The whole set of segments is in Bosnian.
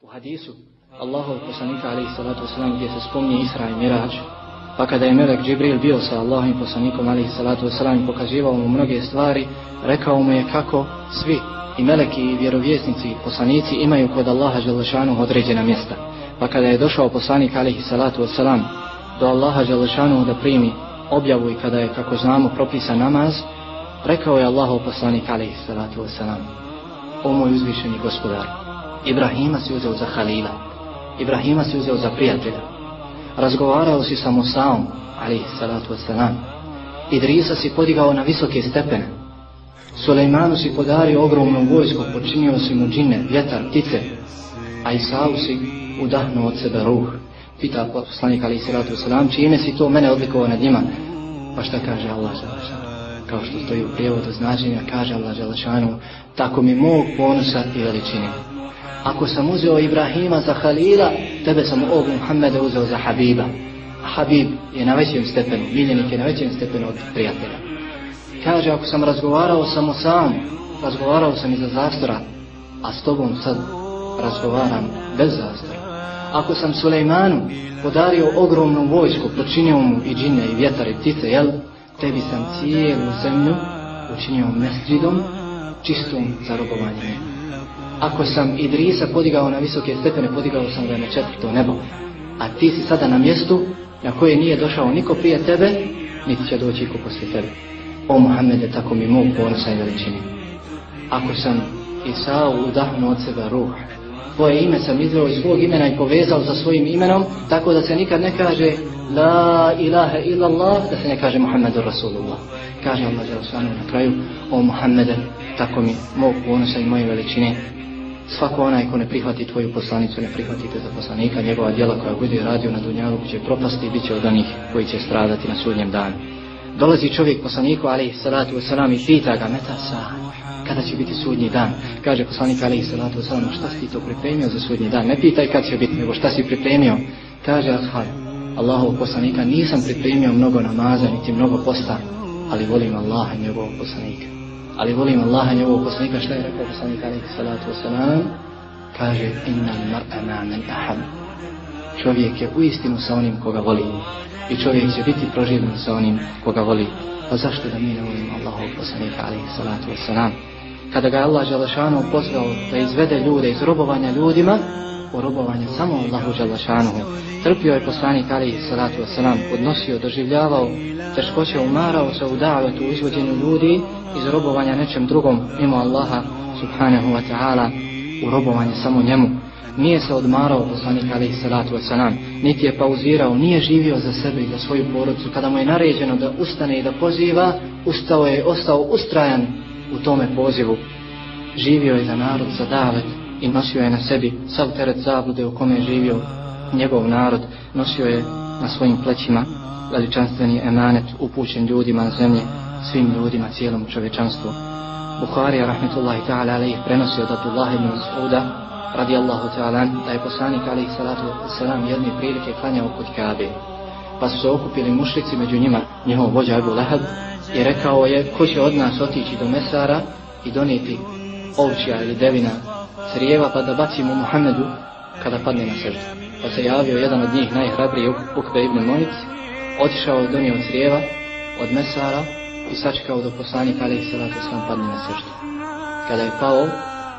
U hadisu Allahov poslanika alaihi salatu wasalam gdje se spomni Isra i Mirađ, pa kada je Melek Džibril bio sa Allahovim poslanikom alaihi salatu wasalam i pokazivao mu mnoge stvari, rekao mu je kako svi i meleki i vjerovjesnici i poslanici imaju kod Allaha Želešanu određena mjesta. Pa kada je došao poslanik alaihi salatu wasalam do Allaha Želešanu da primi objavu i kada je, kako znamo, propisan namaz, rekao je Allahov poslanik alaihi salatu wasalam, o moj uzvišeni gospodaru Ibrahima si uzeo za Halila, Ibrahima si uzeo za prijatelja, razgovarao si sa Musaom, ali salatu wasalam, Idrisa si podigao na visoke stepene, Sulejmanu si podario ogromnu vojsku, počinio si mu džine, vjetar, ptice, a Isau si udahnuo od sebe ruh. Pita poslanik ali salatu wasalam, čime si to mene odlikovao nad njima? Pa šta kaže Allah Želešanu? Kao što stoji u prijevodu značenja, kaže Allah Želešanu, tako mi mog ponosa i veličine. Ako sam uzeo Ibrahima za Halila, tebe sam ovog Muhammeda uzeo za Habiba. A Habib je na većem stepenu, miljenik je na većem stepenu od prijatelja. Kaže, ako sam razgovarao samo sam, razgovarao sam iza zastora, a s tobom sad razgovaram bez zastora. Ako sam Sulejmanu podario ogromnu vojsku, počinio mu i džine i vjetar i ptice, jel? Tebi sam cijelu zemlju učinio mesđidom, čistom za robovanje. Ako sam Idrisa podigao na visoke stepene, podigao sam ga na četvrto nebo. A ti si sada na mjestu na koje nije došao niko prije tebe, niti će doći iko poslije tebe. O Muhammede, tako mi mog ponosa i veličini. Ako sam Isao udahnuo od sebe ruh, tvoje ime sam izveo iz svog imena i povezao sa svojim imenom, tako da se nikad ne kaže La ilaha illallah, da se ne kaže Muhammedu Rasulullah. Kaže Allah Đelosanu na kraju, o Muhammede, tako mi mog ponosa i moje veličine. Svako onaj ko ne prihvati tvoju poslanicu, ne prihvatite za poslanika, njegova djela koja bude radio na dunjalu će propasti i bit će od onih koji će stradati na sudnjem danu. Dolazi čovjek poslaniku, ali salatu wasalam, i pita ga, meta sa, kada će biti sudnji dan? Kaže poslanik, ali salatu wasalam, šta si to pripremio za sudnji dan? Ne pitaj kad će biti, nego šta si pripremio? Kaže, ashab, Allahov poslanika, nisam pripremio mnogo namaza, niti mnogo posta, ali volim Allaha i njegovog poslanika. Ali volim Allaha njegovog poslanika, šta je rekao poslanik, ali salatu wasalam? Kaže, inna mar'ana man ahab. Čovjek je u istinu sa onim koga voli i čovjek će biti proživljen sa onim koga voli. Pa zašto da mi ne volimo Allahov poslanika alaihi salatu wasalam? Kada ga je Allah Đalašanu pozvao da izvede ljude iz robovanja ljudima, u robovanju samo Allahu Đalašanuhu. Trpio je poslanik alihi salatu wasalam, podnosio, doživljavao, teškoće umarao se u davetu u izvođenju ljudi iz robovanja nečem drugom mimo Allaha subhanahu wa ta'ala u robovanje samo njemu nije se odmarao poslanik alihi salatu wasalam, niti je pauzirao, nije živio za sebe i za svoju porodcu. Kada mu je naređeno da ustane i da poziva, ustao je, ostao ustrajan u tome pozivu. Živio je za narod, za davet i nosio je na sebi sav teret zablude u kome je živio njegov narod. Nosio je na svojim plećima veličanstveni emanet upućen ljudima na zemlji, svim ljudima, cijelom čovečanstvu. Buharija, rahmetullahi ta'ala, alaih, prenosio od Abdullah ibn Mas'uda, radijallahu ta'ala, da je poslanik alaih salatu selam, jedne prilike klanjao kod Kabe. Pa su se okupili mušlici među njima, njihov vođa Abu Lahab, i rekao je ko će od nas otići do Mesara i donijeti ovčija ili devina crijeva pa da bacimo Muhammedu kada padne na srđu. Pa se javio jedan od njih najhrabriji Ukbe ibn Monic, otišao je donio crijeva od Mesara i sačekao do poslanika alaih salatu sam padne na srđu. Kada je pao,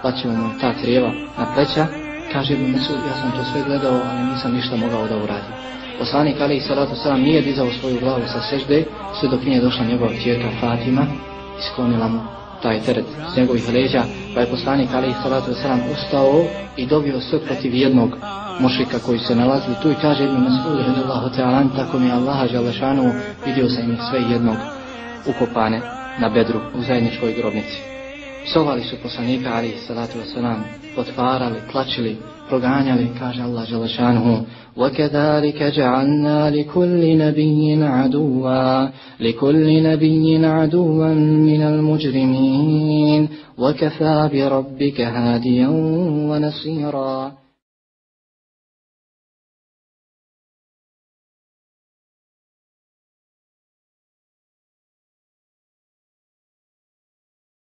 bacio mu ta crijeva na pleća, kaže Ibn Mesud, ja sam to sve gledao, ali nisam ništa mogao da uradim. Poslanik Ali i Salatu Salam nije dizao svoju glavu sa sežde, sve dok nije došla njegova čirka Fatima, i sklonila mu taj teret s njegovih leđa, pa je poslanik Ali Salatu Salam ustao i dobio sve protiv jednog mušika koji se nalazili tu i kaže Ibn Mas'ud radillahu ta'alan, tako mi Allaha Želešanu vidio sam ih sve jednog ukopane na bedru u zajedničkoj grobnici. Psovali su poslanika ali salatu wasalam, potvarali, tlačili, proganjali, kaže Allah Želešanuhu, وَكَذَلِكَ جَعَلْنَا لِكُلِّ نَبِيٍّ عَدُوًا لِكُلِّ نَبِيٍّ عَدُوًا مِنَ الْمُجْرِمِينَ وَكَفَى بِرَبِّكَ هَادِيًا وَنَصِيرًا